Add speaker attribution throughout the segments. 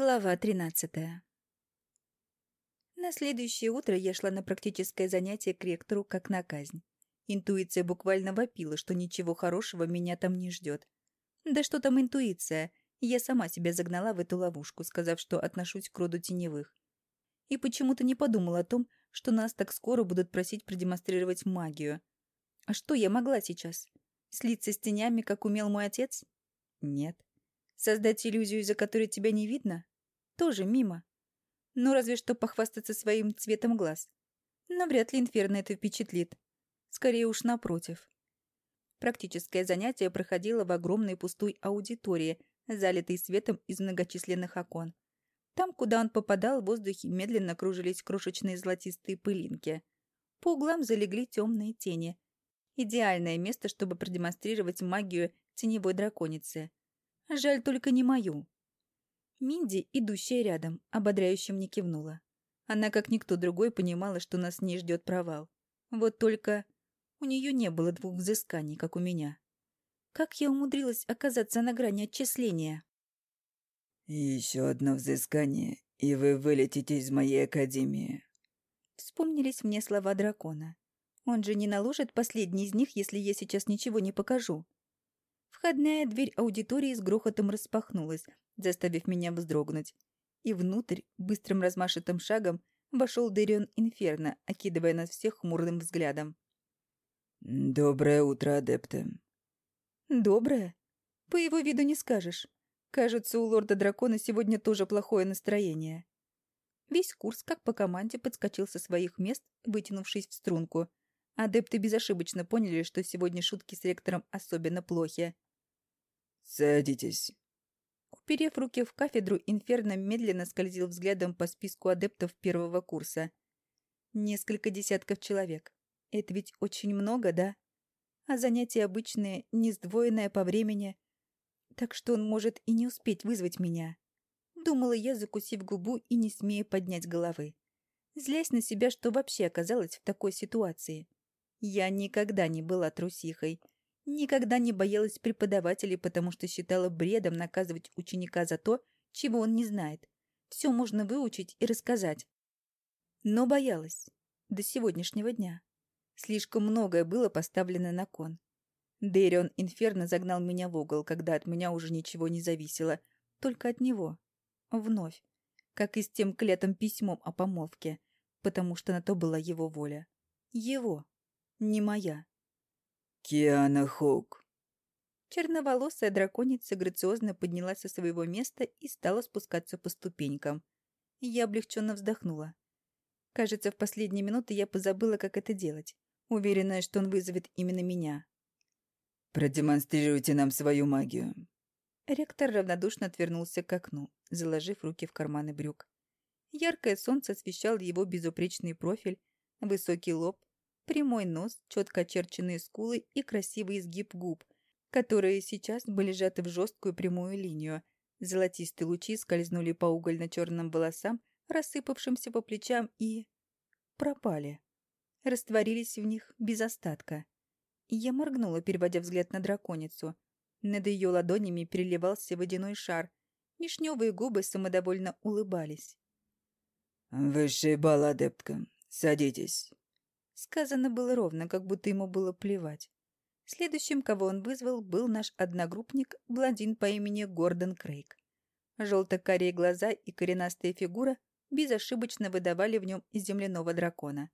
Speaker 1: Глава 13. На следующее утро я шла на практическое занятие к ректору как на казнь. Интуиция буквально вопила, что ничего хорошего меня там не ждет. Да что там интуиция? Я сама себя загнала в эту ловушку, сказав, что отношусь к роду теневых. И почему-то не подумала о том, что нас так скоро будут просить продемонстрировать магию. А что я могла сейчас? Слиться с тенями, как умел мой отец? Нет. Создать иллюзию, из-за которой тебя не видно? Тоже мимо. Ну, разве что похвастаться своим цветом глаз. Но вряд ли Инферно это впечатлит. Скорее уж напротив. Практическое занятие проходило в огромной пустой аудитории, залитой светом из многочисленных окон. Там, куда он попадал, в воздухе медленно кружились крошечные золотистые пылинки. По углам залегли темные тени. Идеальное место, чтобы продемонстрировать магию теневой драконицы. Жаль только не мою. Минди, идущая рядом, ободряюще мне кивнула. Она, как никто другой, понимала, что нас не ждет провал. Вот только у нее не было двух взысканий, как у меня. Как я умудрилась оказаться на грани отчисления?
Speaker 2: «Еще одно взыскание, и вы вылетите из моей академии».
Speaker 1: Вспомнились мне слова дракона. Он же не наложит последний из них, если я сейчас ничего не покажу. Входная дверь аудитории с грохотом распахнулась, заставив меня вздрогнуть. И внутрь, быстрым размашистым шагом, вошел Дэрион Инферно, окидывая нас всех хмурным взглядом.
Speaker 2: «Доброе утро, адепты».
Speaker 1: «Доброе? По его виду не скажешь. Кажется, у лорда-дракона сегодня тоже плохое настроение». Весь курс, как по команде, подскочил со своих мест, вытянувшись в струнку. Адепты безошибочно поняли, что сегодня шутки с ректором особенно плохи.
Speaker 2: «Садитесь».
Speaker 1: Уперев руки в кафедру, Инферно медленно скользил взглядом по списку адептов первого курса. Несколько десятков человек. Это ведь очень много, да? А занятия обычные, не сдвоенное по времени. Так что он может и не успеть вызвать меня. Думала я, закусив губу и не смея поднять головы. Злясь на себя, что вообще оказалась в такой ситуации. Я никогда не была трусихой. Никогда не боялась преподавателей, потому что считала бредом наказывать ученика за то, чего он не знает. Все можно выучить и рассказать. Но боялась. До сегодняшнего дня. Слишком многое было поставлено на кон. Дэрион Инферно загнал меня в угол, когда от меня уже ничего не зависело. Только от него. Вновь. Как и с тем клятым письмом о помолвке. Потому что на то была его воля. Его. Не моя.
Speaker 2: «Киана Хоук».
Speaker 1: Черноволосая драконица грациозно поднялась со своего места и стала спускаться по ступенькам. Я облегченно вздохнула. Кажется, в последние минуты я позабыла, как это делать, уверенная, что он вызовет именно меня.
Speaker 2: «Продемонстрируйте нам свою магию».
Speaker 1: Ректор равнодушно отвернулся к окну, заложив руки в карманы брюк. Яркое солнце освещало его безупречный профиль, высокий лоб, прямой нос, четко очерченные скулы и красивый изгиб губ, которые сейчас были сжаты в жесткую прямую линию. Золотистые лучи скользнули по угольно-черным волосам, рассыпавшимся по плечам, и... пропали. Растворились в них без остатка. Я моргнула, переводя взгляд на драконицу. Над ее ладонями переливался водяной шар. Вишневые губы самодовольно улыбались.
Speaker 2: «Высший бал, адептка. Садитесь».
Speaker 1: Сказано было ровно, как будто ему было плевать. Следующим, кого он вызвал, был наш одногруппник, блондин по имени Гордон Крейг. Желто-карие глаза и коренастая фигура безошибочно выдавали в нем земляного дракона.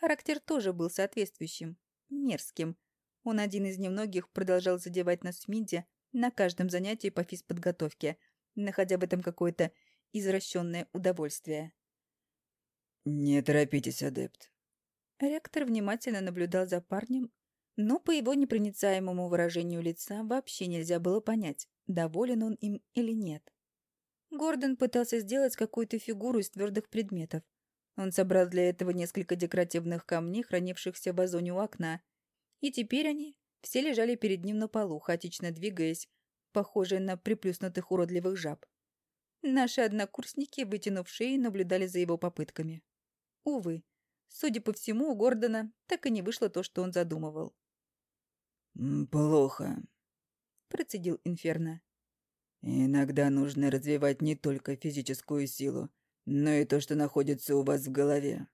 Speaker 1: Характер тоже был соответствующим, мерзким. Он один из немногих продолжал задевать нас в Минде на каждом занятии по физподготовке, находя в этом какое-то извращенное удовольствие.
Speaker 2: «Не торопитесь, адепт.
Speaker 1: Ректор внимательно наблюдал за парнем, но по его непроницаемому выражению лица вообще нельзя было понять, доволен он им или нет. Гордон пытался сделать какую-то фигуру из твердых предметов. Он собрал для этого несколько декоративных камней, хранившихся в вазоне у окна, и теперь они все лежали перед ним на полу, хаотично двигаясь, похожие на приплюснутых уродливых жаб. Наши однокурсники, вытянув шеи, наблюдали за его попытками. Увы, Судя по всему, у Гордона так и не вышло то, что он задумывал.
Speaker 2: «Плохо», —
Speaker 1: процедил Инферно.
Speaker 2: Иногда нужно развивать не только физическую силу, но и то, что находится у вас в голове.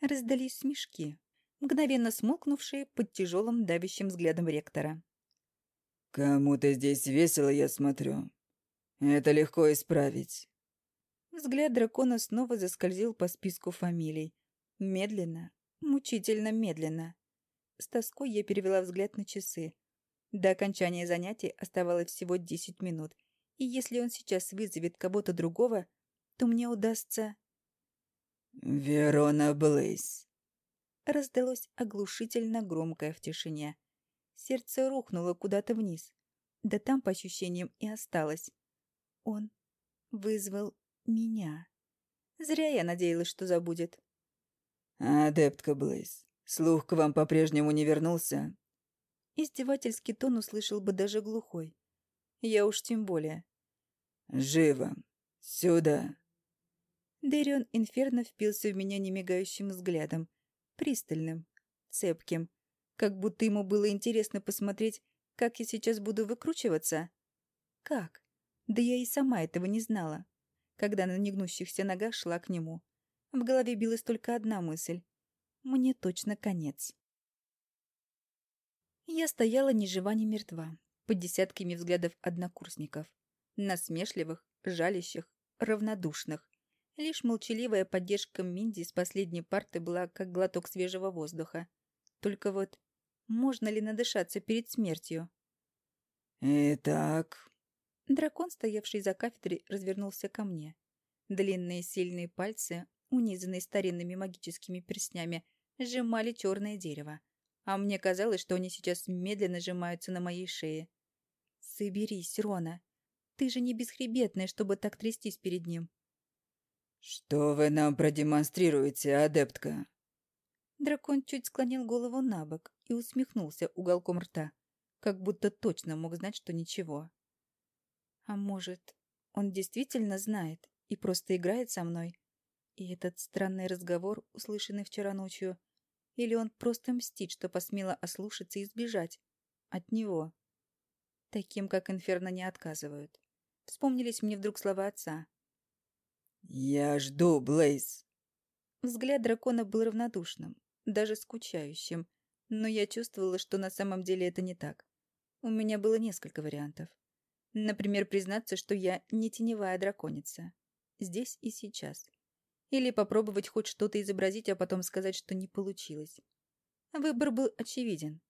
Speaker 1: Раздались смешки, мгновенно смолкнувшие под тяжелым давящим взглядом ректора.
Speaker 2: «Кому-то здесь весело, я смотрю. Это легко исправить».
Speaker 1: Взгляд дракона снова заскользил по списку фамилий. Медленно, мучительно медленно. С тоской я перевела взгляд на часы. До окончания занятий оставалось всего десять минут, и если он сейчас вызовет кого-то другого, то мне удастся...
Speaker 2: «Верона Блейз», —
Speaker 1: раздалось оглушительно громкое в тишине. Сердце рухнуло куда-то вниз. Да там, по ощущениям, и осталось. Он вызвал меня. Зря я надеялась, что забудет.
Speaker 2: «Адептка Блейз, слух к вам по-прежнему не вернулся?»
Speaker 1: Издевательский тон услышал бы даже глухой. Я уж тем более.
Speaker 2: «Живо! Сюда!»
Speaker 1: Дэрион Инферно впился в меня немигающим взглядом, пристальным, цепким, как будто ему было интересно посмотреть, как я сейчас буду выкручиваться. Как? Да я и сама этого не знала, когда на негнущихся ногах шла к нему. В голове билась только одна мысль. Мне точно конец. Я стояла ни жива, ни мертва, под десятками взглядов однокурсников. Насмешливых, жалящих, равнодушных. Лишь молчаливая поддержка Минди с последней парты была как глоток свежего воздуха. Только вот, можно ли надышаться перед смертью?
Speaker 2: «Итак...»
Speaker 1: Дракон, стоявший за кафедрой, развернулся ко мне. Длинные сильные пальцы, унизанные старинными магическими перстнями, сжимали черное дерево а мне казалось, что они сейчас медленно сжимаются на моей шее. «Соберись, Рона. Ты же не бесхребетная, чтобы так трястись перед ним».
Speaker 2: «Что вы нам продемонстрируете, адептка?»
Speaker 1: Дракон чуть склонил голову на бок и усмехнулся уголком рта, как будто точно мог знать, что ничего. А может, он действительно знает и просто играет со мной? И этот странный разговор, услышанный вчера ночью, или он просто мстит, что посмела ослушаться и сбежать? От него. Таким, как Инферно, не отказывают. Вспомнились мне вдруг слова отца.
Speaker 2: «Я жду, Блейз».
Speaker 1: Взгляд дракона был равнодушным, даже скучающим, но я чувствовала, что на самом деле это не так. У меня было несколько вариантов. Например, признаться, что я не теневая драконица. Здесь и сейчас. Или попробовать хоть что-то изобразить, а потом сказать, что не получилось. Выбор был очевиден.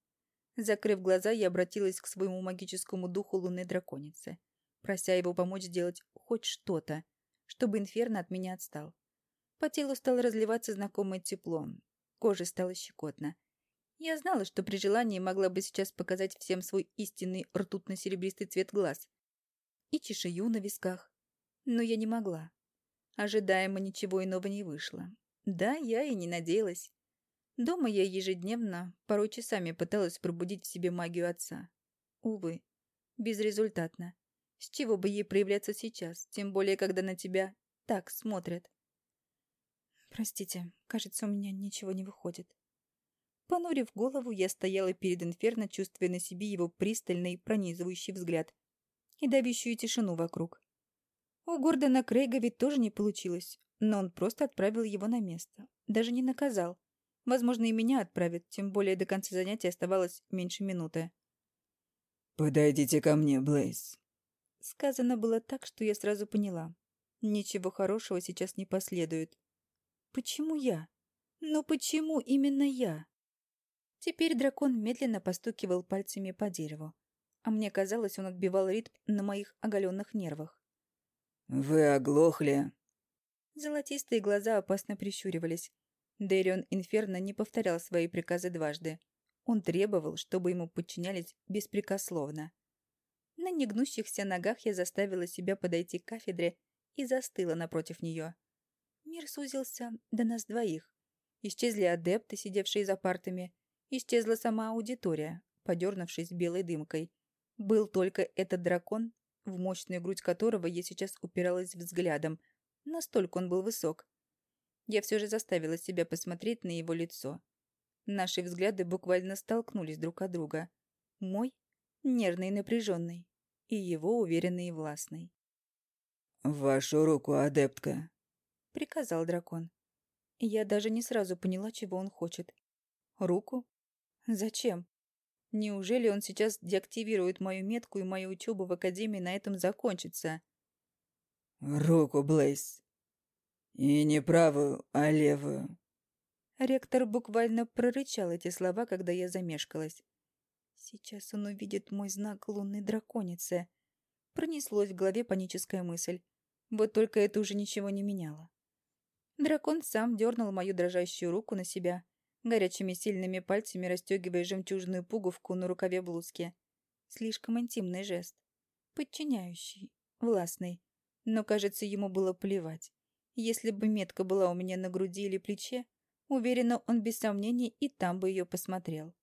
Speaker 1: Закрыв глаза, я обратилась к своему магическому духу лунной драконицы, прося его помочь сделать хоть что-то, чтобы инферно от меня отстал. По телу стало разливаться знакомое тепло, коже стало щекотно. Я знала, что при желании могла бы сейчас показать всем свой истинный ртутно-серебристый цвет глаз и чешую на висках, но я не могла. Ожидаемо ничего иного не вышло. Да, я и не надеялась. Дома я ежедневно, порой часами пыталась пробудить в себе магию отца. Увы, безрезультатно. С чего бы ей проявляться сейчас, тем более, когда на тебя так смотрят? Простите, кажется, у меня ничего не выходит. Понурив голову, я стояла перед Инферно, чувствуя на себе его пристальный, пронизывающий взгляд и давящую тишину вокруг. У Гордона Крейга ведь тоже не получилось, но он просто отправил его на место. Даже не наказал. Возможно, и меня отправят, тем более до конца занятия оставалось меньше минуты.
Speaker 2: «Подойдите ко мне, Блейз».
Speaker 1: Сказано было так, что я сразу поняла. Ничего хорошего сейчас не последует. Почему я? Но почему именно я? Теперь дракон медленно постукивал пальцами по дереву, а мне казалось, он отбивал ритм на моих оголенных нервах.
Speaker 2: «Вы оглохли?»
Speaker 1: Золотистые глаза опасно прищуривались. Дэрион Инферно не повторял свои приказы дважды. Он требовал, чтобы ему подчинялись беспрекословно. На негнущихся ногах я заставила себя подойти к кафедре и застыла напротив нее. Мир сузился до нас двоих. Исчезли адепты, сидевшие за партами. Исчезла сама аудитория, подернувшись белой дымкой. Был только этот дракон в мощную грудь которого я сейчас упиралась взглядом. Настолько он был высок. Я все же заставила себя посмотреть на его лицо. Наши взгляды буквально столкнулись друг от друга. Мой — нервный и напряженный. и его уверенный и властный.
Speaker 2: «Вашу руку, адептка», —
Speaker 1: приказал дракон. Я даже не сразу поняла, чего он хочет. Руку? Зачем? Неужели он сейчас деактивирует мою метку и мою учебу в Академии на этом закончится?
Speaker 2: «Руку, Блейз. И не правую, а левую».
Speaker 1: Ректор буквально прорычал эти слова, когда я замешкалась. Сейчас он увидит мой знак лунной драконицы. Пронеслось в голове паническая мысль. Вот только это уже ничего не меняло. Дракон сам дернул мою дрожащую руку на себя, горячими сильными пальцами расстегивая жемчужную пуговку на рукаве блузки. Слишком интимный жест. Подчиняющий, властный. Но, кажется, ему было плевать. Если бы метка была у меня на груди или плече, уверена, он без сомнений и там бы ее посмотрел.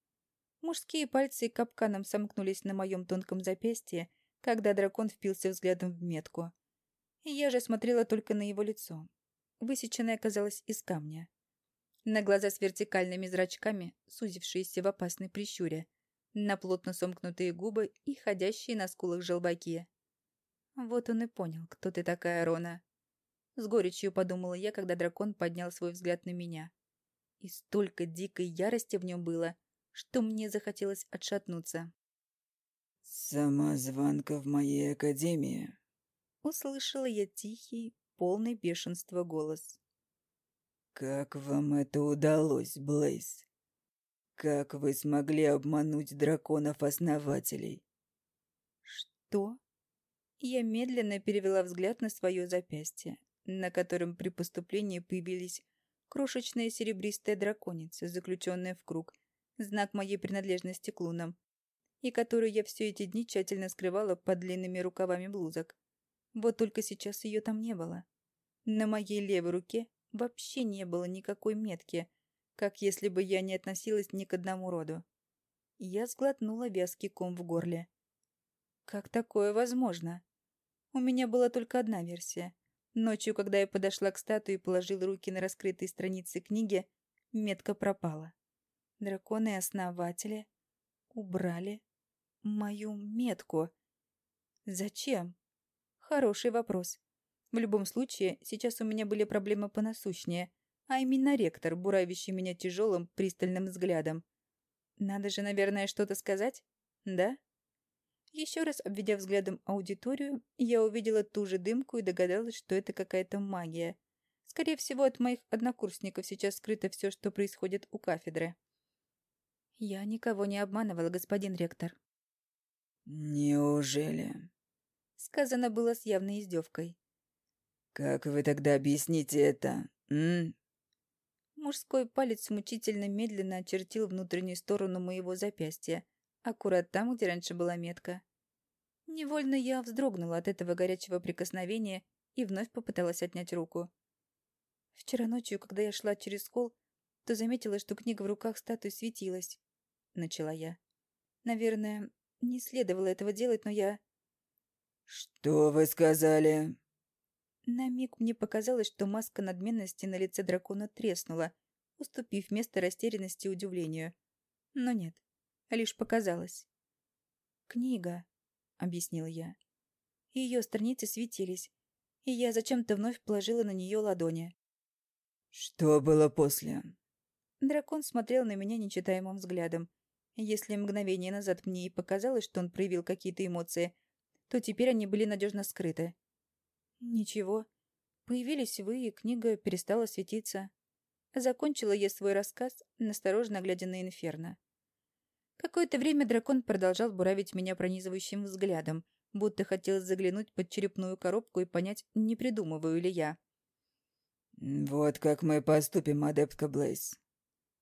Speaker 1: Мужские пальцы капканом сомкнулись на моем тонком запястье, когда дракон впился взглядом в метку. Я же смотрела только на его лицо. Высеченное казалось из камня на глаза с вертикальными зрачками, сузившиеся в опасной прищуре, на плотно сомкнутые губы и ходящие на скулах желваки. Вот он и понял, кто ты такая, Рона. С горечью подумала я, когда дракон поднял свой взгляд на меня. И столько дикой ярости в нем было, что мне захотелось отшатнуться.
Speaker 2: «Самозванка в моей академии», —
Speaker 1: услышала я тихий, полный бешенства голос.
Speaker 2: «Как вам это удалось, Блейз? Как вы смогли обмануть драконов-основателей?»
Speaker 1: «Что?» Я медленно перевела взгляд на свое запястье, на котором при поступлении появились крошечная серебристая драконица, заключенная в круг, знак моей принадлежности к лунам, и которую я все эти дни тщательно скрывала под длинными рукавами блузок. Вот только сейчас ее там не было. На моей левой руке вообще не было никакой метки, как если бы я не относилась ни к одному роду. Я сглотнула вязкий ком в горле. Как такое возможно? У меня была только одна версия. Ночью, когда я подошла к статуе и положила руки на раскрытые страницы книги, метка пропала. Драконы-основатели убрали мою метку. Зачем? Хороший вопрос. В любом случае, сейчас у меня были проблемы понасущнее, а именно ректор, буравящий меня тяжелым, пристальным взглядом. Надо же, наверное, что-то сказать? Да? Еще раз обведя взглядом аудиторию, я увидела ту же дымку и догадалась, что это какая-то магия. Скорее всего, от моих однокурсников сейчас скрыто все, что происходит у кафедры. Я никого не обманывала, господин ректор.
Speaker 2: «Неужели?»
Speaker 1: Сказано было с явной издевкой.
Speaker 2: «Как вы тогда объясните это, м?»
Speaker 1: Мужской палец мучительно медленно очертил внутреннюю сторону моего запястья, аккурат там, где раньше была метка. Невольно я вздрогнула от этого горячего прикосновения и вновь попыталась отнять руку. Вчера ночью, когда я шла через холл, то заметила, что книга в руках статуи светилась. Начала я. Наверное, не следовало этого делать, но я...
Speaker 2: «Что вы сказали?»
Speaker 1: На миг мне показалось, что маска надменности на лице дракона треснула, уступив место растерянности и удивлению. Но нет, лишь показалось. «Книга», — объяснила я. Ее страницы светились, и я зачем-то вновь положила на нее ладони.
Speaker 2: «Что было после?»
Speaker 1: Дракон смотрел на меня нечитаемым взглядом. Если мгновение назад мне и показалось, что он проявил какие-то эмоции, то теперь они были надежно скрыты. «Ничего. Появились вы, и книга перестала светиться». Закончила я свой рассказ, насторожно глядя на Инферно. Какое-то время дракон продолжал буравить меня пронизывающим взглядом, будто хотел заглянуть под черепную коробку и понять, не придумываю ли я.
Speaker 2: «Вот как мы поступим, адептка Блейз».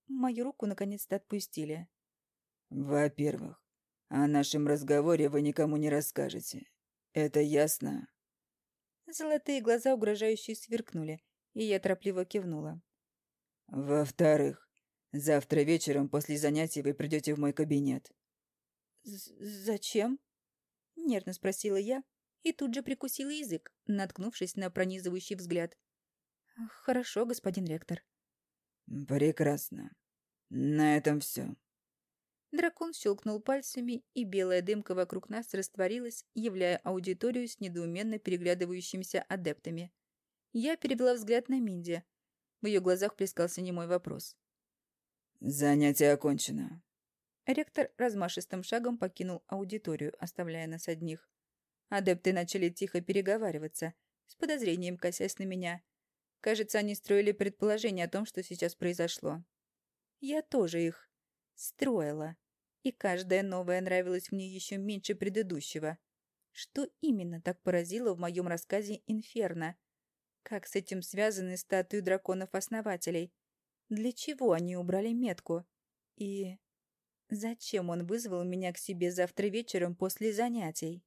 Speaker 1: Мою руку наконец-то отпустили.
Speaker 2: «Во-первых, о нашем разговоре вы никому не расскажете. Это ясно?»
Speaker 1: Золотые глаза угрожающе сверкнули, и я торопливо кивнула.
Speaker 2: «Во-вторых, завтра вечером после занятий вы придете в мой кабинет».
Speaker 1: «Зачем?» — нервно спросила я и тут же прикусила язык, наткнувшись на пронизывающий взгляд. «Хорошо, господин ректор».
Speaker 2: «Прекрасно. На этом все.
Speaker 1: Дракон щелкнул пальцами, и белая дымка вокруг нас растворилась, являя аудиторию с недоуменно переглядывающимися адептами. Я перевела взгляд на Минди. В ее глазах плескался немой вопрос.
Speaker 2: «Занятие окончено».
Speaker 1: Ректор размашистым шагом покинул аудиторию, оставляя нас одних. Адепты начали тихо переговариваться, с подозрением косясь на меня. Кажется, они строили предположение о том, что сейчас произошло. Я тоже их строила и каждая новая нравилась мне еще меньше предыдущего. Что именно так поразило в моем рассказе «Инферно»? Как с этим связаны статуи драконов-основателей? Для чего они убрали метку? И зачем он вызвал меня к себе завтра вечером после занятий?